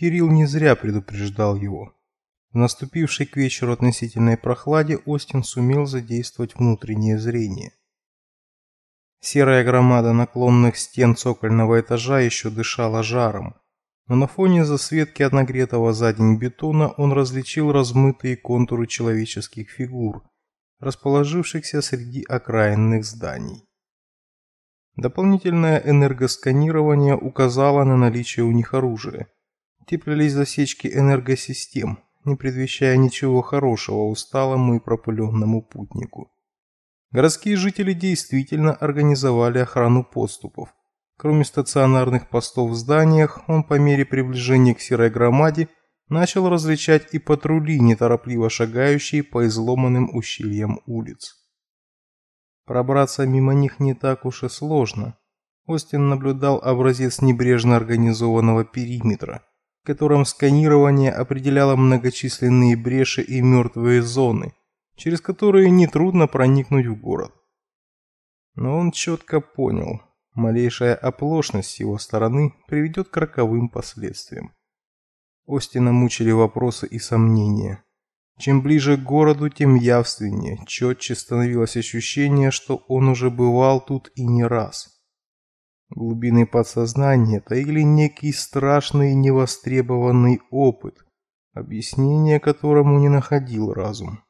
Кирилл не зря предупреждал его. В наступившей к вечеру относительной прохладе Остин сумел задействовать внутреннее зрение. Серая громада наклонных стен цокольного этажа еще дышала жаром, но на фоне засветки от нагретого за день бетона он различил размытые контуры человеческих фигур, расположившихся среди окраинных зданий. Дополнительное энергосканирование указало на наличие у них оружия. Теплились засечки энергосистем, не предвещая ничего хорошего усталому и пропыленному путнику. Городские жители действительно организовали охрану подступов. Кроме стационарных постов в зданиях, он по мере приближения к серой громаде начал различать и патрули, неторопливо шагающие по изломанным ущельям улиц. Пробраться мимо них не так уж и сложно. Остин наблюдал образец небрежно организованного периметра, в котором сканирование определяло многочисленные бреши и мертвые зоны, через которые нетрудно проникнуть в город. Но он четко понял, малейшая оплошность с его стороны приведет к роковым последствиям. Остина мучили вопросы и сомнения. Чем ближе к городу, тем явственнее, четче становилось ощущение, что он уже бывал тут и не раз. Глубины подсознания таили некий страшный невостребованный опыт, объяснение которому не находил разум.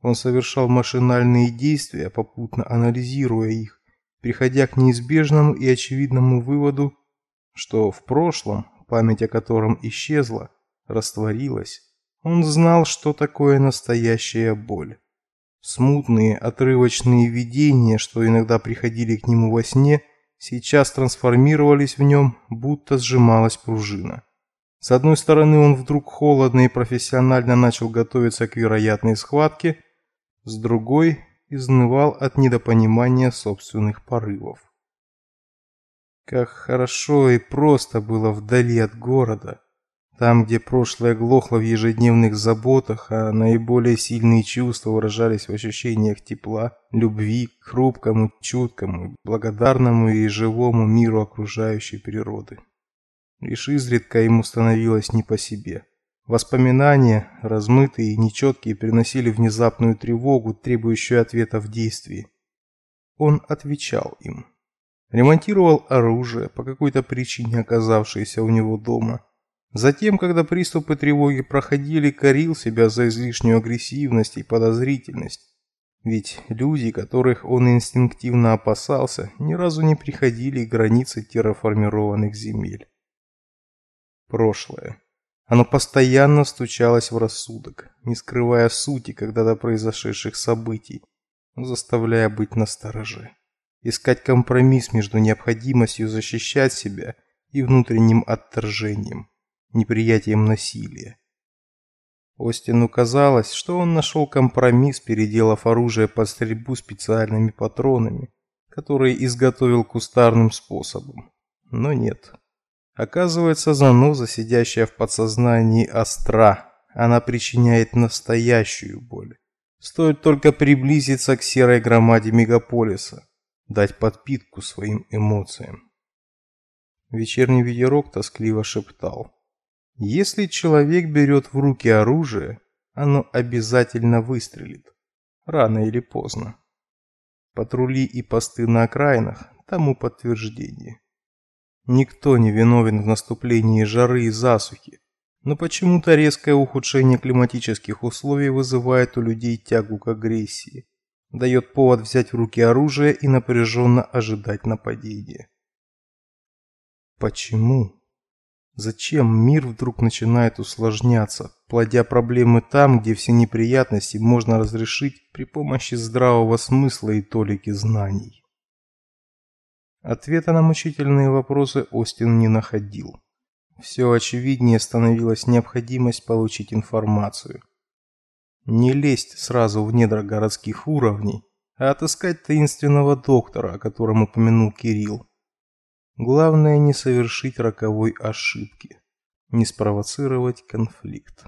Он совершал машинальные действия, попутно анализируя их, приходя к неизбежному и очевидному выводу, что в прошлом, память о котором исчезла, растворилась, он знал, что такое настоящая боль. Смутные, отрывочные видения, что иногда приходили к нему во сне, сейчас трансформировались в нем, будто сжималась пружина. С одной стороны, он вдруг холодно и профессионально начал готовиться к вероятной схватке, с другой изнывал от недопонимания собственных порывов. Как хорошо и просто было вдали от города, там, где прошлое глохло в ежедневных заботах, а наиболее сильные чувства выражались в ощущениях тепла, любви к хрупкому, чуткому, благодарному и живому миру окружающей природы. Лишь изредка ему становилось не по себе. Воспоминания, размытые и нечеткие, приносили внезапную тревогу, требующую ответа в действии. Он отвечал им. Ремонтировал оружие, по какой-то причине оказавшееся у него дома – Затем, когда приступы тревоги проходили, корил себя за излишнюю агрессивность и подозрительность. Ведь люди, которых он инстинктивно опасался, ни разу не приходили к границе терраформированных земель. Прошлое. Оно постоянно стучалось в рассудок, не скрывая сути когда-то произошедших событий, заставляя быть настороже. Искать компромисс между необходимостью защищать себя и внутренним отторжением неприятием насилия. Остину казалось, что он нашел компромисс, переделав оружие под стрельбу специальными патронами, которые изготовил кустарным способом. Но нет. Оказывается, заноза, сидящая в подсознании, остра. Она причиняет настоящую боль. Стоит только приблизиться к серой громаде мегаполиса, дать подпитку своим эмоциям. Вечерний ветерок тоскливо шептал. Если человек берет в руки оружие, оно обязательно выстрелит, рано или поздно. Патрули и посты на окраинах тому подтверждение. Никто не виновен в наступлении жары и засухи, но почему-то резкое ухудшение климатических условий вызывает у людей тягу к агрессии, дает повод взять в руки оружие и напряженно ожидать нападения. Почему? Зачем мир вдруг начинает усложняться, плодя проблемы там, где все неприятности можно разрешить при помощи здравого смысла и толики знаний? Ответа на мучительные вопросы Остин не находил. Все очевиднее становилась необходимость получить информацию. Не лезть сразу в недра городских уровней, а отыскать таинственного доктора, о котором упомянул Кирилл. Главное не совершить роковой ошибки, не спровоцировать конфликт.